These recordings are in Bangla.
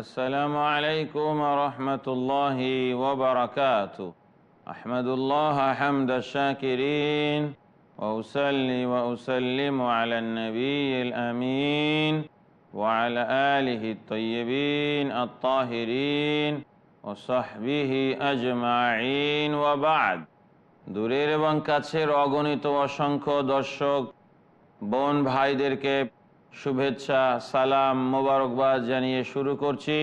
السلام عليكم ورحمة الله وبركاته أحمد الله حمد الشاكرين وأسلي وأسلم على النبي الأمين وعلى آله الطيبين الطاهرين وصحبه أجمعين وبعد দূরের এবং কাছের অগণিত অসংখ্য দর্শক বোন ভাইদেরকে শুভেচ্ছা, সালাম, মোবারকবাদ জানিয়ে শুরু করছি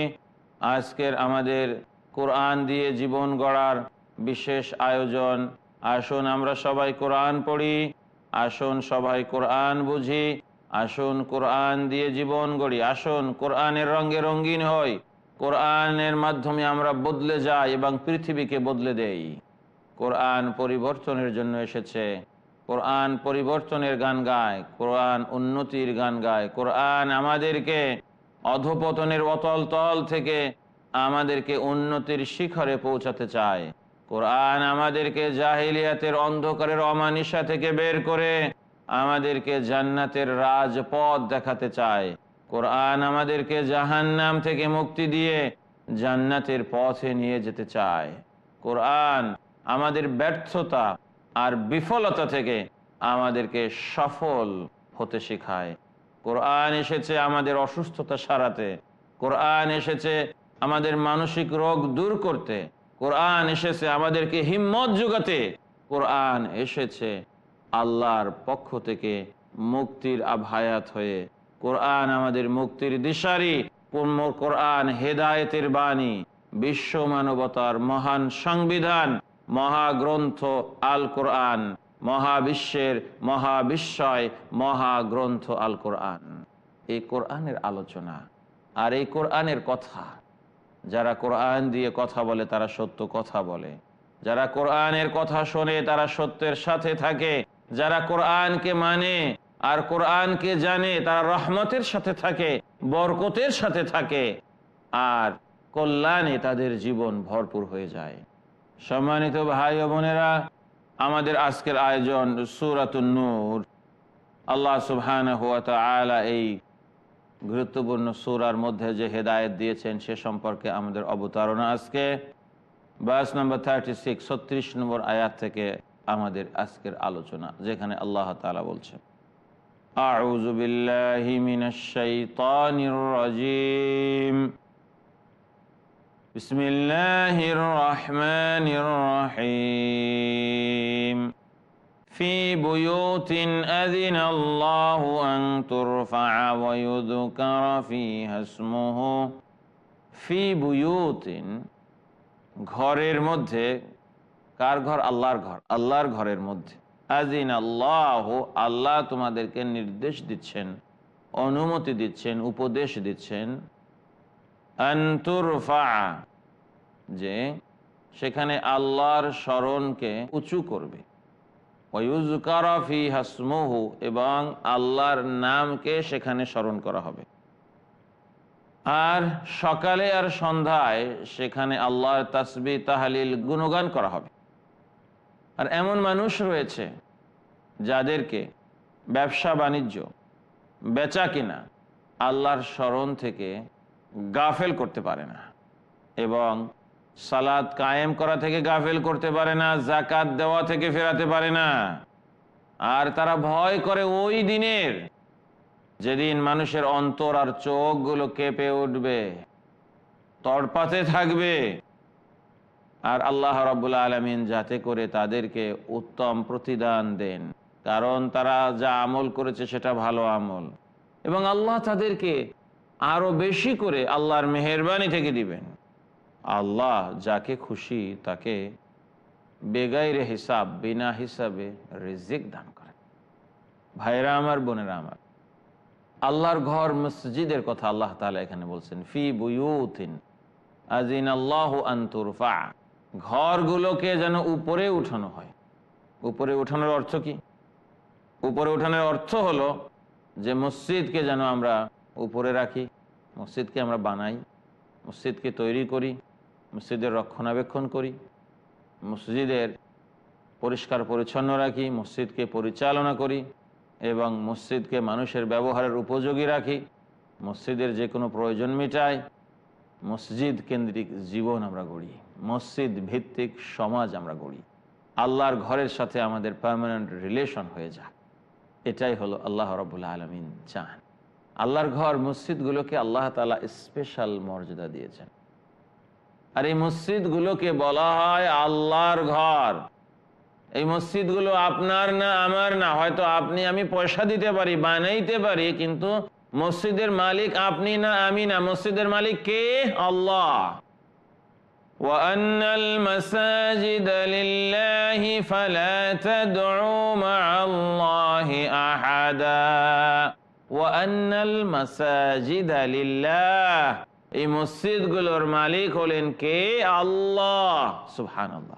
আজকের আমাদের কোরআন দিয়ে জীবন গড়ার বিশেষ আয়োজন। আসুন আমরা সবাই কোরআন পড়ি, আসুন সবাই কোরআন বুঝি, আসুন কোরআন দিয়ে জীবন গড়ি। আসুন, কোরআনের রঙে রঙিন হই। কোরআনের মাধ্যমে আমরা বদলে যাই এবং পৃথিবীকে বদলে দেই। কোরআন পরিবর্তনের জন্য এসেছে। কোরআন পরিবর্তনের গান গায়, কোরআন উন্নতির গান গায়, কোরআন আমাদেরকে অধপতনের অতল তল থেকে আমাদেরকে উন্নতির শিখরে পৌঁছাতে চায়। কোরআন আমাদেরকে জাহিলিয়াতের অন্ধকারের অমানিসা থেকে বের করে আমাদেরকে জান্নাতের রাজপথ দেখাতে চায়। কোরআন আমাদেরকে জাহান্নাম থেকে মুক্তি দিয়ে জান্নাতের পথে নিয়ে যেতে চায়। কোরআন আমাদের ব্যর্থতা আর বিফলতা থেকে আমাদেরকে সফল হতে শেখায়। কোরআন এসেছে আমাদের অসুস্থতা সারাতে। কোরআন এসেছে আমাদের মানসিক রোগ দূর করতে। কোরআন এসেছে আমাদেরকে হিম্মত যোগাতে। কোরআন এসেছে আল্লাহর পক্ষ থেকে মুক্তির আভায়াত হয়ে। কোরআন আমাদের মুক্তির দিশারি কোরআন হেদায়েতের বাণী, বিশ্ব মানবতার মহান সংবিধান মহাগ্রন্থ আল কোরআন মহাবিশ্বের মহাবিশ্বয়, মহাগ্রন্থ আল কোরআন এই কোরআনের আলোচনা আর এই কোরআনের কথা, যারা কোরআন দিয়ে কথা বলে তারা সত্য কথা বলে। যারা কোরআনের কথা শোনে তারা সত্যের সাথে থাকে। যারা কোরআনকে মানে আর কোরআনকে জানে তারা রহমতের সাথে থাকে, বরকতের সাথে থাকে। আর কল্যাণে তাদের জীবন ভরপুর হয়ে যায়। সম্মানিত ভাই ও বোনেরা আমাদের আজকের আয়োজন সুরাতুন্নুর আল্লাহ সুবহান এই গুরুত্বপূর্ণ সুরার মধ্যে যে হেদায়ত দিয়েছেন সে সম্পর্কে আমাদের অবতারণা আজকে বাস নম্বর থার্টি সিক্স ছত্রিশ নম্বর আয়াত থেকে আমাদের আজকের আলোচনা যেখানে আল্লাহ তালা বলছেন أعوذ بالله من الشيطان الرجيم بسم الله الرحمن الرحيم في بيوت أذن الله أن ترفع ويذكر فيها اسمه في بيوت ঘরের মধ্যে কার ঘর আল্লাহর ঘর আল্লাহর ঘরের মধ্যে আজিন আল্লাহ আল্লাহ তোমাদেরকে নির্দেশ দিচ্ছেন অনুমতি দিচ্ছেন উপদেশ দিচ্ছেন যে সেখানে আল্লাহর স্মরণকে উঁচু করবে। এবং আল্লাহর নামকে সেখানে স্মরণ করা হবে। আর সকালে আর সন্ধ্যায় সেখানে আল্লাহর তাসবি, তাহালিল, গুণগান করা হবে। আর এমন মানুষ রয়েছে যাদেরকে ব্যবসা বাণিজ্য, বেচা কিনা, আল্লাহর স্মরণ থেকে গাফেল করতে পারে না। এবং সালাদ কায়েম করা থেকে গাফেল করতে পারে না জাকাত দেওয়া থেকে ফেরাতে পারে না। আর তারা ভয় করে ওই দিনের যেদিন মানুষের অন্তর আর চোখগুলো কেঁপে উঠবে, তড়পাতে থাকবে। আর আল্লাহ রবুল্লা আলমিন যাতে করে তাদেরকে উত্তম প্রতিদান দেন, কারণ তারা যা আমল করেছে সেটা ভালো আমল। এবং আল্লাহ তাদেরকে আরও বেশি করে আল্লাহর মেহরবানি থেকে দিবেন। আল্লাহ যাকে খুশি তাকে বেগাইরে হিসাব, বিনা হিসাবে রিজিক দান করে ভাইরা আমার, বোনেরা আমার, আল্লাহর ঘর মসজিদের কথা আল্লাহ তালা এখানে বলছেন, ফি বুয়ুথিন আজিন আল্লাহ আন্তুরফা ঘরগুলোকে যেন উপরে উঠানো হয়। উপরে উঠানোর অর্থ কি? উপরে উঠানোর অর্থ হলো যে মসজিদকে যেন আমরা উপরে রাখি, মসজিদকে আমরা বানাই, মসজিদকে তৈরি করি, মসজিদের রক্ষণাবেক্ষণ করি, মসজিদের পরিষ্কার পরিচ্ছন্ন রাখি, মসজিদকে পরিচালনা করি এবং মসজিদকে মানুষের ব্যবহারের উপযোগী রাখি, মসজিদের যে কোনো প্রয়োজন মেটাই, মসজিদ কেন্দ্রিক জীবন আমরা গড়ি, মসজিদ ভিত্তিক সমাজ আমরা গড়ি। আল্লাহর ঘরের সাথে আমাদের পার্মানেন্ট রিলেশন হয়ে যায় এটাই হলো আল্লাহ রবুল্লা আলমিন চান। আল্লাহর ঘর মসজিদগুলোকে আল্লাহ তালা স্পেশাল মর্যাদা দিয়েছেন আর এই মসজিদগুলোকে বলা হয় আল্লাহর ঘর এই মসজিদগুলো আপনার না আমার না হয়তো আপনি আমি পয়সা দিতে পারি বানাইতে পারি কিন্তু মসজিদের মালিক আপনি না আমি না মসজিদের মালিক কে আল্লাহ وأن المساجد لله فلا تدعوا مع الله أحدا মসজিদগুলোর মালিক হলেন কে? আল্লাহ। সুহান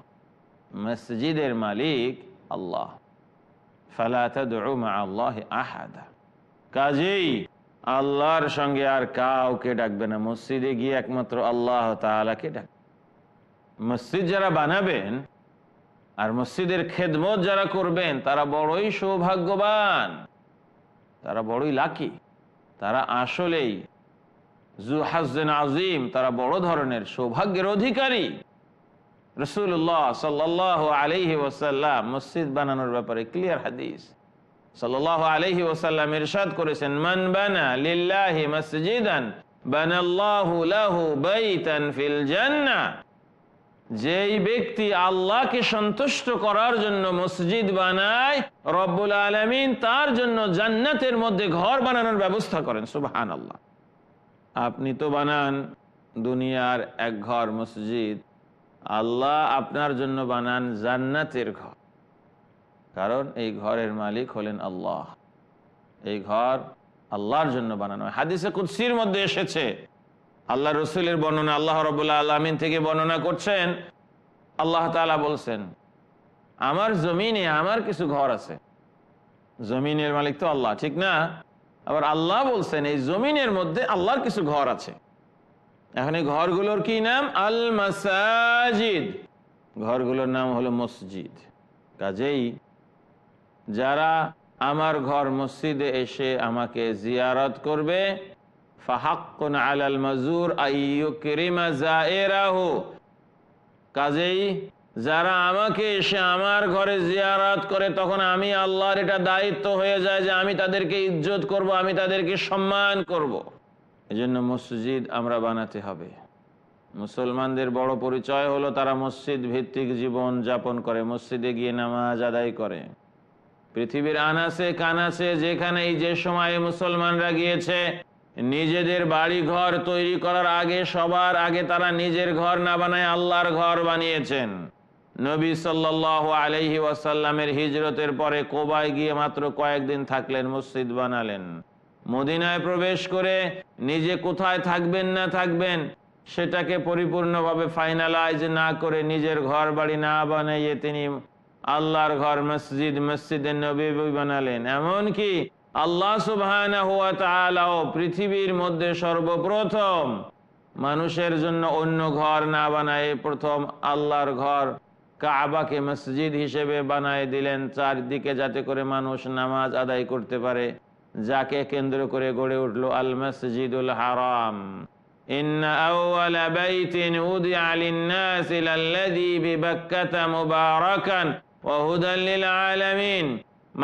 মসজিদের মালিক আল্লাহ। আহাদা। কাজেই আল্লাহর সঙ্গে আর কাউকে ডাকবে না। মসজিদে গিয়ে একমাত্র আল্লাহ তালাকে ডাকবে মসজিদ যারা বানাবেন আর মসজিদের খেদমত যারা করবেন, তারা বড়ই সৌভাগ্যবান। তারা বড়ই লাকি তারা আসলেই জুহাজেন আজিম তারা বড় ধরনের সৌভাগ্যের অধিকারী। রসুল্লাহ সাল্লাহ আলহি ওসাল্লাম মসজিদ বানানোর ব্যাপারে ক্লিয়ার হাদিস। সাল্লাহ আলহি ওসাল্লাম ইরশাদ করেছেন, মান বানা লিল্লাহি মসজিদান বানাল্লাহু লাহু বাইতান ফিল যেই ব্যক্তি আল্লাহকে সন্তুষ্ট করার জন্য মসজিদ বানায়, রব্বুল আলমিন তার জন্য জান্নাতের মধ্যে ঘর বানানোর ব্যবস্থা করেন সুবাহান আল্লাহ আপনি তো বানান দুনিয়ার এক ঘর মসজিদ, আল্লাহ আপনার জন্য বানান জান্নাতের ঘর। কারণ এই ঘরের মালিক হলেন আল্লাহ। এই ঘর আল্লাহর জন্য বানানো হাদিসে কুৎসির মধ্যে এসেছে আল্লাহ রসুলের বর্ণনা আল্লাহ রবুল্লা আলমিন থেকে বর্ণনা করছেন। আল্লাহ তালা বলছেন, আমার জমিনে আমার কিছু ঘর আছে। জমিনের মালিক তো আল্লাহ, ঠিক না? আবার আল্লাহ বলছেন, এই জমিনের মধ্যে আল্লাহর কিছু ঘর আছে। এখন এই ঘরগুলোর কি নাম? আল মাসাজিদ ঘরগুলোর নাম হলো মসজিদ। কাজেই যারা আমার ঘর মসজিদে এসে আমাকে জিয়ারত করবে কাজেই যারা আমাকে এসে আমার ঘরে জিয়ারাত করে, তখন আমি আল্লাহর এটা দায়িত্ব হয়ে যায় যে আমি তাদেরকে ইজ্জত করব, আমি তাদেরকে সম্মান করব। এজন্য মসজিদ আমরা বানাতে হবে। মুসলমানদের বড় পরিচয় হলো তারা মসজিদ ভিত্তিক জীবন যাপন করে, মসজিদে গিয়ে নামাজ আদায় করে। পৃথিবীর আনাসে কানাসে যেখানে এই যে সময়ে মুসলমানরা গিয়েছে নিজেদের বাড়ি ঘর তৈরি করার আগে, সবার আগে তারা নিজের ঘর না বানায় আল্লাহর ঘর বানিয়েছেন। নবী সাল্লাহ আলহি ওয়াসাল্লামের হিজরতের পরে কোবায় গিয়ে মাত্র কয়েকদিন থাকলেন, মসজিদ বানালেন। মদিনায় প্রবেশ করে নিজে কোথায় থাকবেন না থাকবেন, সেটাকে পরিপূর্ণভাবে ফাইনালাইজ না করে নিজের ঘর বাড়ি না বানাইয়ে তিনি আল্লাহর ঘর, মসজিদ মসজিদের নবী বানালেন। এমনকি আল্লাহ সুবাহ পৃথিবীর মধ্যে সর্বপ্রথম মানুষের জন্য অন্য ঘর না বানায় প্রথম আল্লাহর ঘর কাবাকে মসজিদ হিসেবে বানায় দিলেন চারদিকে যাতে করে মানুষ নামাজ আদায় করতে পারে যাকে কেন্দ্র করে গড়ে উঠলো আল মসজিদুল হারাম إن أول بيت وضع للناس للذي ببكة مباركا وهدى للعالمين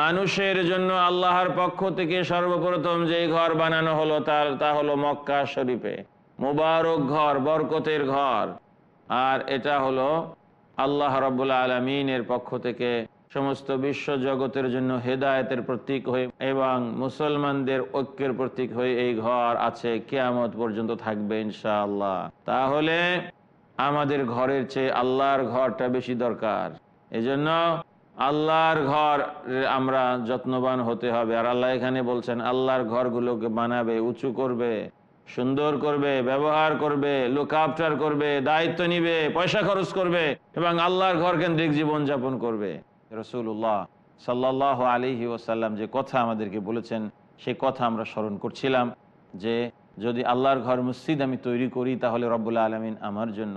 মানুষের জন্য আল্লাহর পক্ষ থেকে সর্বপ্রথম যে ঘর বানানো হলো তার, তা হলো মক্কা শরীফে। মুবারক ঘর, বরকতের ঘর। আর এটা হলো আল্লাহ রব্বুল্লা আলমিনের পক্ষ থেকে সমস্ত বিশ্ব জগতের জন্য হেদায়তের প্রতীক হয়ে এবং মুসলমানদের ঐক্যের প্রতীক হয়ে এই ঘর আছে, কেয়ামত পর্যন্ত থাকবে ইনশাআল্লাহ। তাহলে আমাদের ঘরের চেয়ে আল্লাহর ঘরটা বেশি দরকার। এজন্য আল্লাহর ঘর আমরা যত্নবান হতে হবে। আর আল্লাহ এখানে বলছেন, আল্লাহর ঘরগুলোকে বানাবে, উঁচু করবে, সুন্দর করবে, ব্যবহার করবে লুক আফটার করবে, দায়িত্ব নিবে, পয়সা খরচ করবে এবং আল্লাহর ঘর কেন্দ্রিক জীবনযাপন করবে। রসুল্লাহ সাল্লাহ আলিহি ওসাল্লাম যে কথা আমাদেরকে বলেছেন সেই কথা আমরা স্মরণ করছিলাম যে, যদি আল্লাহর ঘর মসজিদ আমি তৈরি করি, তাহলে রব্বুল্লা আলমিন আমার জন্য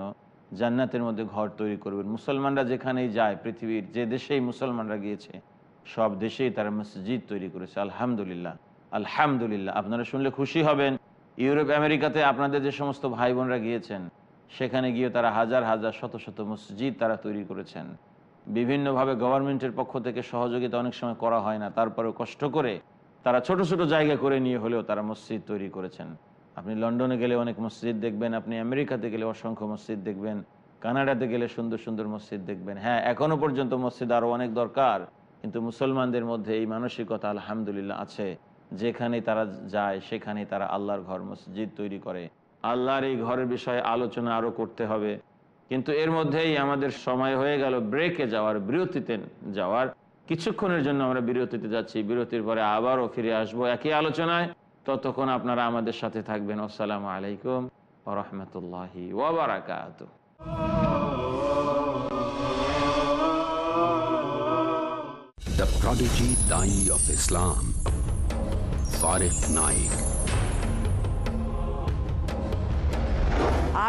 জান্নাতের মধ্যে ঘর তৈরি করবেন। মুসলমানরা যেখানেই যায়, পৃথিবীর যে দেশেই মুসলমানরা গিয়েছে, সব দেশেই তারা মসজিদ তৈরি করেছে। আলহামদুলিল্লাহ আলহামদুলিল্লাহ। আপনারা শুনলে খুশি হবেন, ইউরোপ, আমেরিকাতে আপনাদের যে সমস্ত ভাই বোনরা গিয়েছেন, সেখানে গিয়ে তারা হাজার হাজার, শত শত মসজিদ তারা তৈরি করেছেন। বিভিন্নভাবে গভর্নমেন্টের পক্ষ থেকে সহযোগিতা অনেক সময় করা হয় না, তারপরেও কষ্ট করে তারা ছোট ছোট জায়গা করে নিয়ে হলেও তারা মসজিদ তৈরি করেছেন। আপনি লন্ডনে গেলে অনেক মসজিদ দেখবেন, আপনি আমেরিকাতে গেলে অসংখ্য মসজিদ দেখবেন, কানাডাতে গেলে সুন্দর সুন্দর মসজিদ দেখবেন। হ্যাঁ এখনও পর্যন্ত মসজিদ আরও অনেক দরকার, কিন্তু মুসলমানদের মধ্যে এই মানসিকতা আলহামদুলিল্লাহ আছে। যেখানে তারা যায়, সেখানে তারা আল্লাহর ঘর মসজিদ তৈরি করে। আল্লাহর এই ঘরের বিষয়ে আলোচনা আরও করতে হবে। কিন্তু এর মধ্যেই আমাদের সময় হয়ে গেল ব্রেকে যাওয়ার, বিরতিতে যাওয়ার। কিছুক্ষণের জন্য আমরা বিরতিতে যাচ্ছি। বিরতির পরে আবারও ফিরে আসব একই আলোচনায়। ততক্ষণ আপনারা আমাদের সাথে থাকবেন আসসালামু আলাইকুম রহমতুল্লাহি ওবরাকাত The prodigy Dai of Islam. Farid Naik.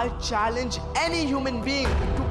I challenge any human being to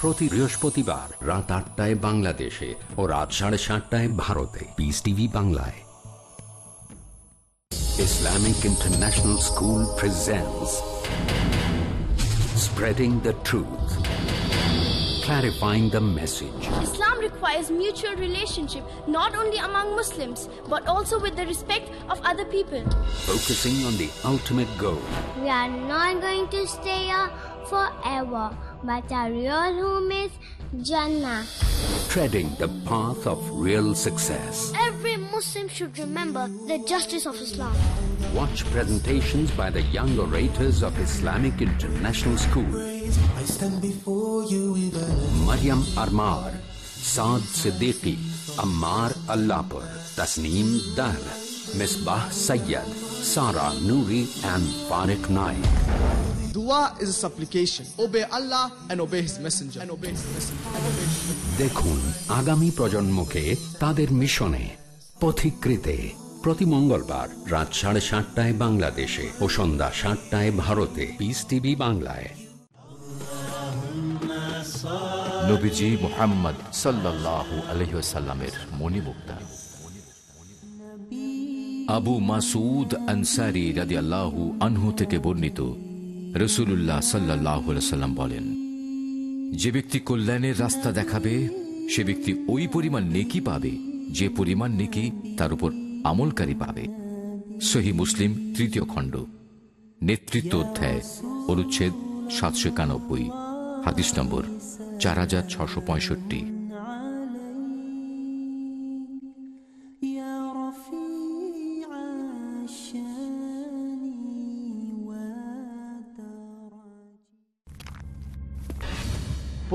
প্রতি বৃহস্পতিবার রাত আটটায় বাংলাদেশে ও রাত সাড়ে সাতটায় ভারতে পিস টিভি বাংলায় Islamic international school presents spreading the truth clarifying the message Islam requires mutual relationship not only among Muslims but also with the respect of other people. focusing on the ultimate goal We are not going to stay here forever, but our real home is Jannah. treading the path of real success Every Muslim should remember the justice of Islam. watch presentations by the young orators of islamic international school I stand before you with a Maryam Armar, Saad Siddiqui, Ammar Allapur, Tasneem Dar, Misbah Sayyad, Sara Noori and Farik Naik. Dua is a supplication. Obey Allah and obey His Messenger. And obey His Messenger. দেখুন আগামী প্রজন্মকে তাদের মিশনে পথিকৃতে প্রতি মঙ্গলবার রাত সাড়ে সাতটায় বাংলাদেশে ও সন্ধ্যা সাতটায় ভারতে পিস টিভি বাংলায় নবীজি মোহাম্মদ সাল্লাল্লাহু আলহিসাল্লামের মণিমুক্তা আবু মাসুদ আনসারি রাদি আল্লাহু আনহু থেকে বর্ণিত রসুল্লাহ সাল্লাহ সাল্লাম বলেন, যে ব্যক্তি কল্যাণের রাস্তা দেখাবে, সে ব্যক্তি ওই পরিমাণ নেকি পাবে, যে পরিমাণ নেকি তার উপর আমলকারী পাবে। সহি মুসলিম, তৃতীয় খণ্ড, নেতৃত্ব অধ্যায়, অনুচ্ছেদ সাতশো একানব্বই, হাদিস নম্বর চার হাজার ছশো পঁয়ষট্টি।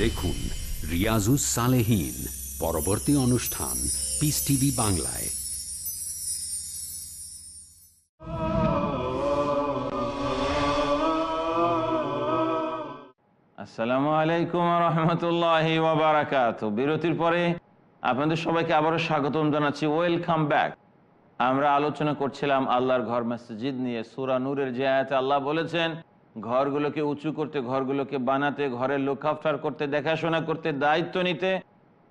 দেখুন রিয়াজুস সালেহীন, পরবর্তী অনুষ্ঠান পিস টিভি বাংলায়। আসসালামু আলাইকুম রহমতুল্লাহ বিরতির পরে আপনাদের সবাইকে আবারও স্বাগতম জানাচ্ছি। ওয়েলকাম ব্যাক আমরা আলোচনা করছিলাম আল্লাহর ঘর মসজিদ নিয়ে, সুরা নূরের যে আয়াতে আল্লাহ বলেছেন ঘরগুলোকে উঁচু করতে, ঘরগুলোকে বানাতে, ঘরের লোকাফটার করতে, দেখাশোনা করতে, দায়িত্ব নিতে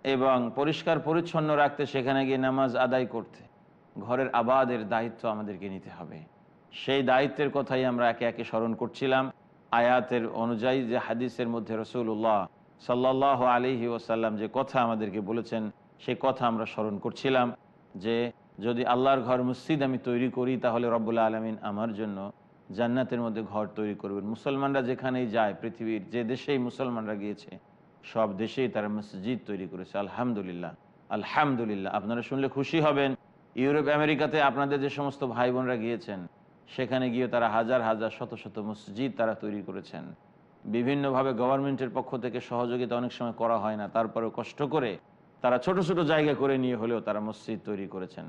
এবং পরিষ্কার পরিচ্ছন্ন রাখতে, সেখানে গিয়ে নামাজ আদায় করতে। ঘরের আবাদের দায়িত্ব আমাদেরকে নিতে হবে। সেই দায়িত্বের কথাই আমরা একে একে স্মরণ করছিলাম। আয়াতের অনুযায়ী যে হাদিসের মধ্যে রসুল্লাহ সাল্লাহ আলিহি ওসাল্লাম যে কথা আমাদেরকে বলেছেন সেই কথা আমরা স্মরণ করছিলাম যে, যদি আল্লাহর ঘর মসজিদ আমি তৈরি করি, তাহলে রব্বুল্লা আলমিন আমার জন্য জান্নাতের মধ্যে ঘর তৈরি করবেন। মুসলমানরা যেখানেই যায়, পৃথিবীর যে দেশেই মুসলমানরা গিয়েছে, সব দেশেই তারা মসজিদ তৈরি করেছে। আলহামদুলিল্লাহ আলহামদুলিল্লাহ। আপনারা শুনলে খুশি হবেন, ইউরোপ, আমেরিকাতে আপনাদের যে সমস্ত ভাই বোনরা গিয়েছেন, সেখানে গিয়ে তারা হাজার হাজার, শত শত মসজিদ তারা তৈরি করেছেন। বিভিন্নভাবে গভর্নমেন্টের পক্ষ থেকে সহযোগিতা অনেক সময় করা হয় না, তারপরেও কষ্ট করে তারা ছোট ছোট জায়গা করে নিয়ে হলেও তারা মসজিদ তৈরি করেছেন।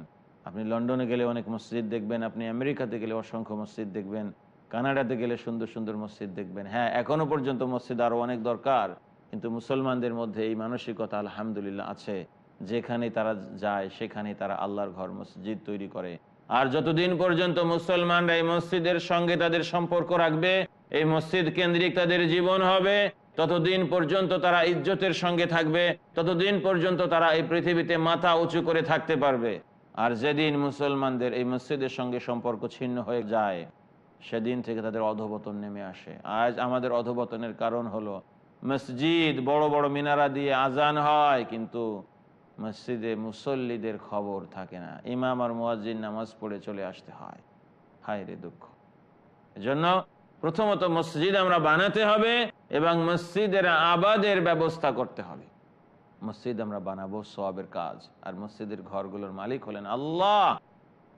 আপনি লন্ডনে গেলে অনেক মসজিদ দেখবেন, আপনি আমেরিকাতে গেলে অসংখ্য মসজিদ দেখবেন, কানাডাতে গেলে সুন্দর সুন্দর মসজিদ দেখবেন। হ্যাঁ এখনও পর্যন্ত মসজিদ আরও অনেক দরকার, কিন্তু মুসলমানদের মধ্যে এই মানসিকতা আলহামদুলিল্লাহ আছে। যেখানে তারা যায় সেখানে তারা আল্লাহর ঘর মসজিদ তৈরি করে। আর যতদিন পর্যন্ত মুসলমানরা এই মসজিদের সঙ্গে তাদের সম্পর্ক রাখবে, এই মসজিদ কেন্দ্রিক তাদের জীবন হবে, ততদিন পর্যন্ত তারা ইজ্জতের সঙ্গে থাকবে, ততদিন পর্যন্ত তারা এই পৃথিবীতে মাথা উঁচু করে থাকতে পারবে। আর যেদিন মুসলমানদের এই মসজিদের সঙ্গে সম্পর্ক ছিন্ন হয়ে যায়, সেদিন থেকে তাদের অধবতন নেমে আসে। আজ আমাদের অধবতনের কারণ হলো, মসজিদ বড় বড় মিনারা দিয়ে আজান হয়, কিন্তু মসজিদে মুসল্লিদের খবর থাকে না। ইমাম আর মুয়াজ্জিন নামাজ পড়ে চলে আসতে হয়। হায় রে দুঃখ। এজন্য প্রথমত মসজিদ আমরা বানাতে হবে এবং মসজিদের আবাদের ব্যবস্থা করতে হবে। মসজিদ আমরা বানাবো সবের কাজ আর মসজিদের ঘরগুলোর মালিক হলেন আল্লাহ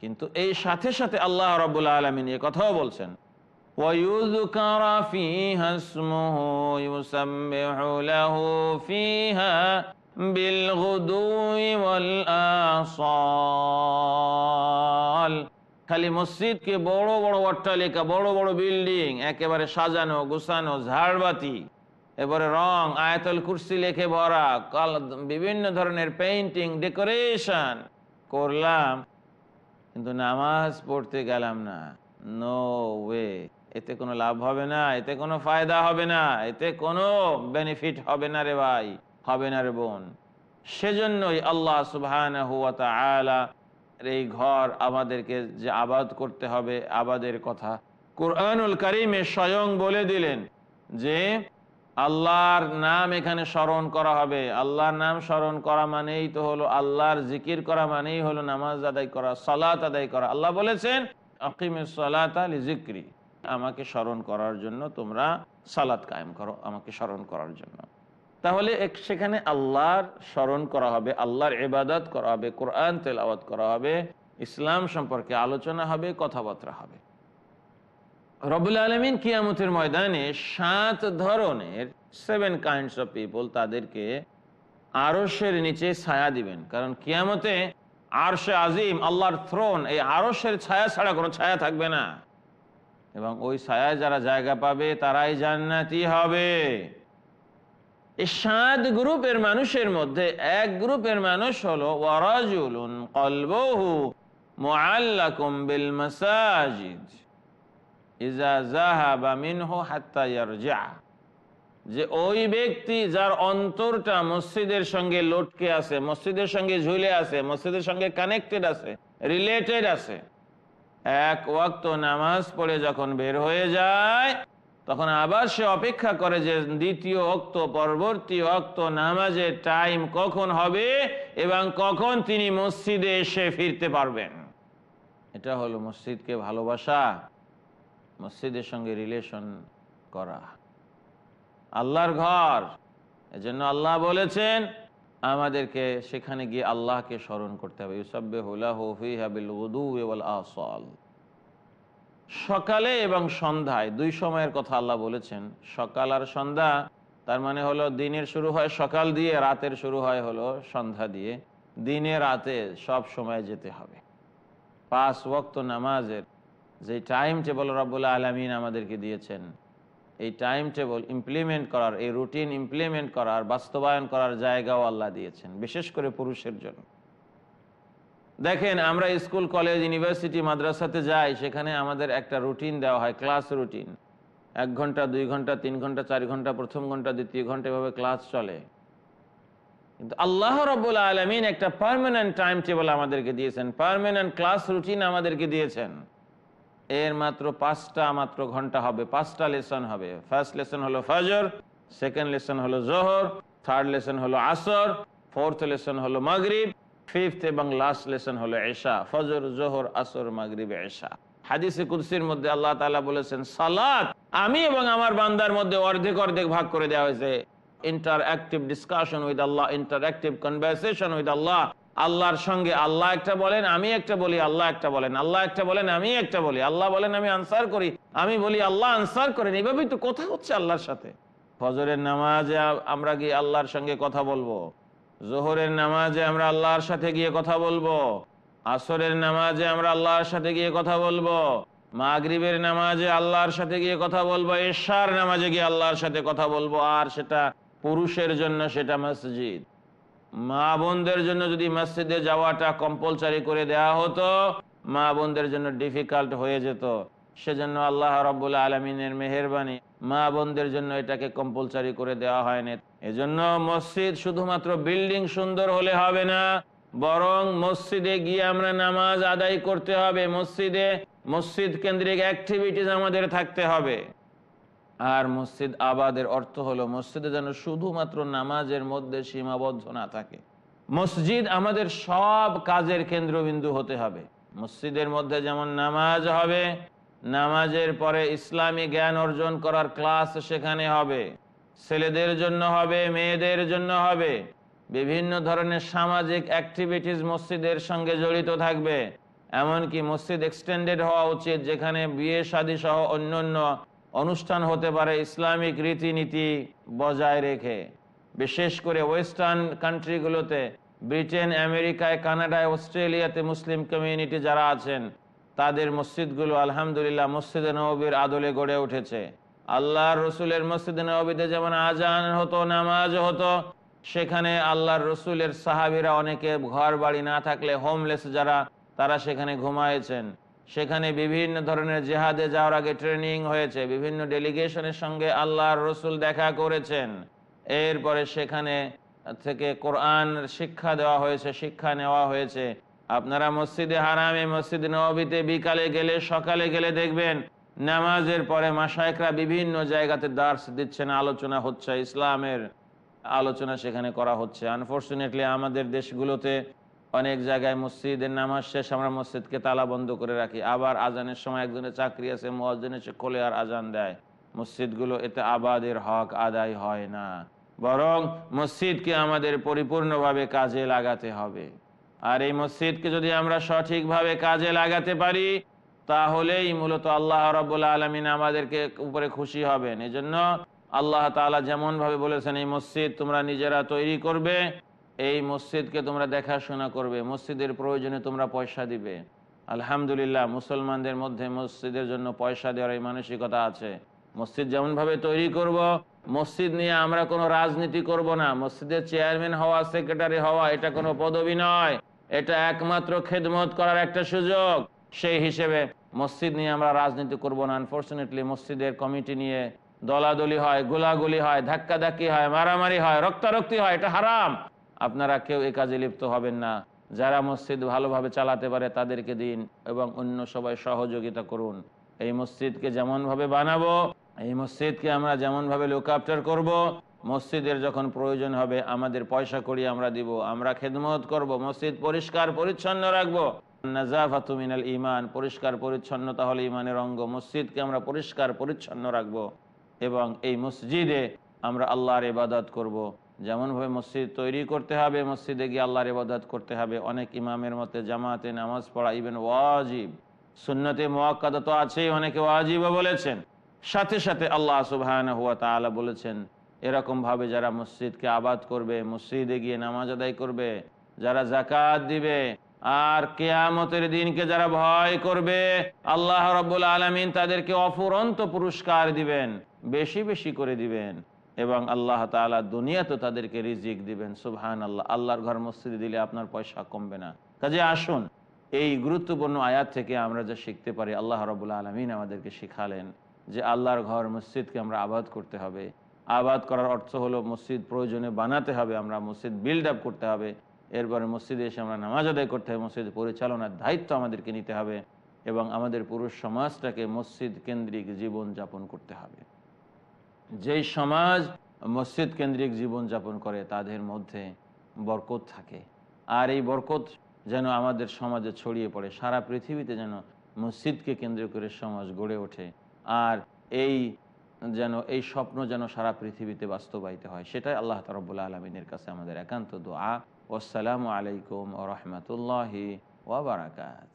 কিন্তু এই সাথে সাথে আল্লাহ রবুল্লা আলমিন এ কথাও বলছেন ويذكر فيها اسمه يسبح له فيها بالغدو والآصال খালি মসজিদকে বড় বড় অট্টালিকা বড় বড় বিল্ডিং একেবারে সাজানো গোছানো ঝাড়বাতি এবারে রং, আয়তল কুর্সি লেখে ভরা, কাল, বিভিন্ন ধরনের পেইন্টিং ডেকোরেশন করলাম। কিন্তু নামাজ পড়তে গেলাম না। নো ওয়ে এতে কোনো লাভ হবে না, এতে কোনো ফায়দা হবে না, এতে কোনো বেনিফিট হবে না রে ভাই, হবে না রে বোন। সেজন্যই আল্লাহ সুবহান এই ঘর আমাদেরকে যে আবাদ করতে হবে, আবাদের কথা। কোরআনুল করিমে স্বয়ং বলে দিলেন যে আল্লাহর নাম এখানে স্মরণ করা হবে। আল্লাহর নাম স্মরণ করা মানেই তো হলো আল্লাহর জিকির করা মানেই হলো নামাজ আদায় করা, সালাত আদায় করা। আল্লাহ বলেছেন আকিমে সালাত আলী জিক্রি। আমাকে স্মরণ করার জন্য তোমরা সালাত কায়েম করো আমাকে স্মরণ করার জন্য। তাহলে সেখানে আল্লাহর স্মরণ করা হবে, আল্লাহর ইবাদত করা হবে, কোরআন তেলাওয়াত করা হবে, ইসলাম সম্পর্কে আলোচনা হবে, কথাবার্তা হবে। রবুল আলমিন কিয়ামতের ময়দানে সাত ধরনের সেভেন কাইন্ডস অফ পিপল তাদেরকে আরসের নিচে ছায়া দিবেন। কারণ কিয়ামতে আরশে আজিম, আল্লাহর থ্রোন এই আরসের ছায়া ছাড়া কোনো ছায়া থাকবে না। এবং ওই ছায়ায় যারা জায়গা পাবে, তারাই জান্নাতি হবে। এই সাত গ্রুপের মানুষের মধ্যে এক গ্রুপের মানুষ হলো ওয়ারাজুলুন কলবহু মুআল্লাকুম বিল মাসাজিদ। যে ওই ব্যক্তি যার অন্তরটা মসজিদের সঙ্গে লটকে আছে, মসজিদের সঙ্গে ঝুলে আছে, মসজিদের সঙ্গে কানেক্টেড আছে রিলেটেড আছে। এক ওয়াক্ত নামাজ পড়ে যখন বের হয়ে যায়, তখন আবার সে অপেক্ষা করে যে দ্বিতীয় অক্ত পরবর্তী অক্ত নামাজের টাইম কখন হবে এবং কখন তিনি মসজিদে এসে ফিরতে পারবেন। এটা হলো মসজিদকে ভালোবাসা। মসজিদের সঙ্গে রিলেশন করা। আল্লাহর ঘর। এজন্য আল্লাহ বলেছেন, আমাদেরকে সেখানে গিয়ে আল্লাহকে স্মরণ করতে হবে। আসল। সকালে এবং সন্ধ্যায়, দুই সময়ের কথা আল্লাহ বলেছেন। সকাল আর সন্ধ্যা, তার মানে হলো দিনের শুরু হয় সকাল দিয়ে, রাতের শুরু হয় হলো সন্ধ্যা দিয়ে। দিনে রাতে সব সময় যেতে হবে। পাঁচ ওক্ত নামাজের যে টাইম টেবল রব্বুল আলমিন আমাদেরকে দিয়েছেন, এই টাইম টেবল ইমপ্লিমেন্ট করার, এই রুটিন ইমপ্লিমেন্ট করার, বাস্তবায়ন করার জায়গাও আল্লাহ দিয়েছেন, বিশেষ করে পুরুষের জন্য। দেখেন, আমরা স্কুল কলেজ ইউনিভার্সিটি মাদ্রাসাতে যাই, সেখানে আমাদের একটা রুটিন দেওয়া হয় ক্লাস রুটিন এক ঘণ্টা, দুই ঘণ্টা, তিন ঘণ্টা, চার ঘণ্টা, প্রথম ঘণ্টা, দ্বিতীয় ঘণ্টা, এভাবে ক্লাস চলে। কিন্তু আল্লাহ রব্বুল আলমিন একটা পারমানেন্ট টাইম টেবল আমাদেরকে দিয়েছেন পারমানেন্ট ক্লাস রুটিন আমাদেরকে দিয়েছেন। এর মাত্র পাঁচটা মাত্র ঘণ্টা হবে, পাঁচটা লেসন হবে। ফার্স্ট লেসন হলো ফজর সেকেন্ড লেসন হলো জোহর থার্ড লেসন হলো আসর ফোর্থ লেসন হলো মাগরিব ফিফথ এবং লাস্ট লেসন হলো এশা ফজর, জোহর, আসর, মাগরিব এশা হাদিসে কুদসির মধ্যে আল্লাহ তাআলা বলেছেন, সালাত আমি এবং আমার বান্দার মধ্যে অর্ধেক অর্ধেক ভাগ করে দেওয়া হয়েছে। Interactive discussion with Allah interactive conversation with Allah আল্লাহর সঙ্গে আল্লাহ একটা বলেন, আমি একটা বলি, আল্লাহ একটা বলেন, আল্লাহ একটা বলেন, আমি একটা বলি, আল্লাহ বলেন, আমি আনসার করি, আমি বলি, আল্লাহ আনসার করেন, এভাবেই তো কথা হচ্ছে আল্লাহর সাথে। ফজরের নামাজে আমরা গিয়ে আল্লাহর সঙ্গে কথা বলব। জোহরের নামাজে আমরা আল্লাহর সাথে গিয়ে কথা বলব। আসরের নামাজে আমরা আল্লাহর সাথে গিয়ে কথা বলব। মাগরিবের নামাজে আল্লাহর সাথে গিয়ে কথা বলব। এশার নামাজে গিয়ে আল্লাহর সাথে কথা বলব। আর সেটা পুরুষের জন্য সেটা মসজিদ। মা বোনদের জন্য যদি মসজিদে যাওয়াটা কম্পালসারি করে দেয়া হতো মা বোনদের জন্য ডিফিকাল্ট হয়ে যেত। সেজন্য আল্লাহ রব্বুল আলমিনের মেহরবানি মা বোনদের জন্য এটাকে কম্পালসারি করে দেওয়া হয়নি। এজন্য মসজিদ শুধুমাত্র বিল্ডিং সুন্দর হলে হবে না, বরং মসজিদে গিয়ে আমরা নামাজ আদায় করতে হবে। মসজিদে, মসজিদ কেন্দ্রিক অ্যাক্টিভিটিস আমাদের থাকতে হবে। আর মসজিদ আবাদের অর্থ হলো মসজিদে যেন শুধুমাত্র নামাজের মধ্যে সীমাবদ্ধ না থাকে। মসজিদ আমাদের সব কাজের কেন্দ্রবিন্দু হতে হবে। মসজিদের মধ্যে যেমন নামাজ হবে, নামাজের পরে ইসলামী জ্ঞান অর্জন করার ক্লাস সেখানে হবে। ছেলেদের জন্য হবে, মেয়েদের জন্য হবে। বিভিন্ন ধরনের সামাজিক অ্যাক্টিভিটিস মসজিদের সঙ্গে জড়িত থাকবে। এমনকি মসজিদ এক্সটেন্ডেড হওয়া উচিত, যেখানে বিয়ে, শাদী সহ অন্যান্য অনুষ্ঠান হতে পারে ইসলামিক রীতিনীতি বজায় রেখে। বিশেষ করে ওয়েস্টার্ন কান্ট্রিগুলোতে ব্রিটেন, আমেরিকায়, কানাডায়, অস্ট্রেলিয়াতে মুসলিম কমিউনিটি যারা আছেন, তাদের মসজিদগুলো আলহামদুলিল্লাহ মসজিদে নবীর আদলে গড়ে উঠেছে। আল্লাহর রসুলের মসজিদে নবীতে যেমন আজান হতো, নামাজ হতো, সেখানে আল্লাহর রসুলের সাহাবিরা অনেকে ঘর বাড়ি না থাকলে হোমলেস যারা, তারা সেখানে ঘুমায়েছেন। সেখানে বিভিন্ন ধরনের জেহাদে যাওয়ার আগে ট্রেনিং হয়েছে। বিভিন্ন ডেলিগেশনের সঙ্গে আল্লাহর রসুল দেখা করেছেন। এরপরে সেখানে থেকে কোরআন শিক্ষা দেওয়া হয়েছে, শিক্ষা নেওয়া হয়েছে। আপনারা মসজিদে হারামে, মসজিদে নবীতে বিকালে গেলে, সকালে গেলে দেখবেন নামাজের পরে মাসায়করা বিভিন্ন জায়গাতে দার্স দিচ্ছেন, আলোচনা হচ্ছে, ইসলামের আলোচনা সেখানে করা হচ্ছে। আনফর্চুনেটলি আমাদের দেশগুলোতে অনেক জায়গায় মসজিদের নামাজ শেষ, আমরা মসজিদকে তালা বন্ধ করে রাখি। আবার আজানের সময় একজনের চাকরি আছে মহাজনে সে খোলে আর আজান দেয়। মসজিদগুলো এতে আবাদের হক আদায় হয় না। বরং মসজিদকে আমাদের পরিপূর্ণভাবে কাজে লাগাতে হবে। আর এই মসজিদকে যদি আমরা সঠিকভাবে কাজে লাগাতে পারি, তাহলেই মূলত আল্লাহ রব্বুল আলমিন আমাদেরকে উপরে খুশি হবেন। এই জন্য আল্লাহ তালা যেমন ভাবে বলেছেন, এই মসজিদ তোমরা নিজেরা তৈরি করবে এই মসজিদকে তোমরা দেখাশোনা করবে, মসজিদের প্রয়োজনে তোমরা পয়সা দিবে। আলহামদুলিল্লাহ, মুসলমানদের মধ্যে মসজিদের জন্য পয়সা দেওয়ার এই মানসিকতা আছে। মসজিদ যেমন ভাবে তৈরি করব, মসজিদ নিয়ে আমরা কোনো রাজনীতি করব না। মসজিদের চেয়ারম্যান হওয়া, সেক্রেটারি হওয়া, এটা কোনো পদবি নয়। এটা একমাত্র খেদমত করার একটা সুযোগ। সেই হিসেবে মসজিদ নিয়ে আমরা রাজনীতি করব না। আনফর্চুনেটলি মসজিদের কমিটি নিয়ে দলাদলি হয়, গোলাগুলি হয়, ধাক্কাধাক্কি হয়, মারামারি হয়, রক্তারক্তি হয়, এটা হারাম। আপনারা কেউ এ কাজে লিপ্ত হবেন না। যারা মসজিদ ভালোভাবে চালাতে পারে তাদেরকে দিন এবং অন্য সবাই সহযোগিতা করুন। এই মসজিদকে যেমনভাবে বানাবো, এই মসজিদকে আমরা যেমনভাবে লুক আফটার করব, মসজিদের যখন প্রয়োজন হবে, আমাদের পয়সা করি আমরা দিব, আমরা খেদমত করব, মসজিদ পরিষ্কার পরিচ্ছন্ন রাখব। ইমান পরিষ্কার পরিচ্ছন্নতা হলে ইমানের অঙ্গ। মসজিদকে আমরা পরিষ্কার পরিচ্ছন্ন রাখব এবং এই মসজিদে আমরা আল্লাহর ইবাদত করব। যেমনভাবে মসজিদ তৈরি করতে হবে, মসজিদে গিয়ে আল্লাহর ইবাদত করতে হবে। অনেক ইমামের মতে জামাতে নামাজ পড়া ইবেন ওয়াজিব। সুন্নতে মোয়াক্কাদা তো আছেই, অনেকে ওয়াজিবও বলেছেন। সাথে সাথে আল্লাহ সুবহান হুয়া তালা বলেছেন, এরকমভাবে যারা মসজিদকে আবাদ করবে, মসজিদে গিয়ে নামাজ আদায় করবে, যারা জাকাত দিবে, আর কেয়ামতের দিনকে যারা ভয় করবে, আল্লাহ রব্বুল আলমিন তাদেরকে অফুরন্ত পুরস্কার দিবেন, বেশি বেশি করে দিবেন। এবং আল্লাহ তালা দুনিয়াতে তাদেরকে রিজিক দিবেন সুবহান আল্লাহ আল্লাহর ঘর মসজিদে দিলে আপনার পয়সা কমবে না। কাজে আসুন, এই গুরুত্বপূর্ণ আয়াত থেকে আমরা যা শিখতে পারি, আল্লাহ রবুল্লা আলমিন আমাদেরকে শিখালেন যে আল্লাহর ঘর মসজিদকে আমরা আবাদ করতে হবে। আবাদ করার অর্থ হলো মসজিদ প্রয়োজনে বানাতে হবে, আমরা মসজিদ বিল্ড আপ করতে হবে। এরপরে মসজিদে এসে আমরা নামাজ আদায় করতে হবে, মসজিদ পরিচালনার দায়িত্ব আমাদেরকে নিতে হবে এবং আমাদের পুরুষ সমাজটাকে মসজিদ কেন্দ্রিক জীবন যাপন করতে হবে। যেই সমাজ মসজিদ কেন্দ্রিক জীবন যাপন করে, তাদের মধ্যে বরকত থাকে। আর এই বরকত যেন আমাদের সমাজে ছড়িয়ে পড়ে, সারা পৃথিবীতে যেন মসজিদকে কেন্দ্র করে সমাজ গড়ে ওঠে। আর এই যেন, এই স্বপ্ন যেন সারা পৃথিবীতে বাস্তবায়িত হয়, সেটাই আল্লাহ তরবুল্লা আলমিনের কাছে আমাদের একান্ত দোয়া। আসসালামু আলাইকুম ও রহমতুল্লাহি ওবরাকাত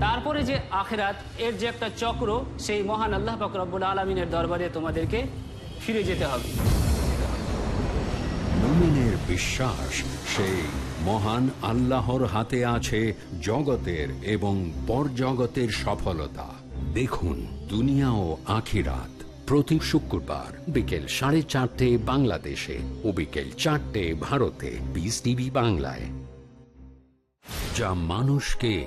তারপরে যে আখেরাত, এর যে একটা চক্র, সেই মহান আল্লাহ ফকরাবুল আলমিনের দরবারে তোমাদেরকে ফিরে যেতে হবে। বিশ্বাস, সেই মহান আল্লাহর হাতে আছে জগতের এবং পরজগতের সফলতা। দেখুন, দুনিয়া ও আখিরাত প্রতি শুক্রবার বিকেল সাড়ে চারটে বাংলাদেশে ও বিকেল চারটে ভারতে বিস টিভি বাংলায়। যা মানুষকে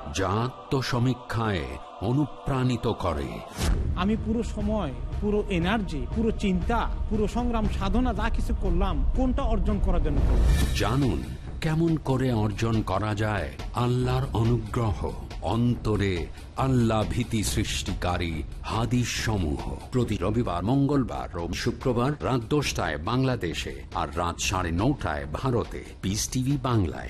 যা আত্মসমীক্ষায় অনুপ্রাণিত করে। আমি পুরো সময় পুরো এনার্জি পুরো চিন্তা পুরো সংগ্রাম সাধনা যা কিছু করলাম কোনটা অর্জন করার জন্য জানুন কেমন করে অর্জন করা যায় আল্লাহর অনুগ্রহ অন্তরে আল্লাহ ভীতি সৃষ্টিকারী হাদিস সমূহ প্রতি রবিবার মঙ্গলবার ও শুক্রবার রাত দশটায় বাংলাদেশে আর রাত সাড়ে নটায় ভারতে। পিস টিভি বাংলায়।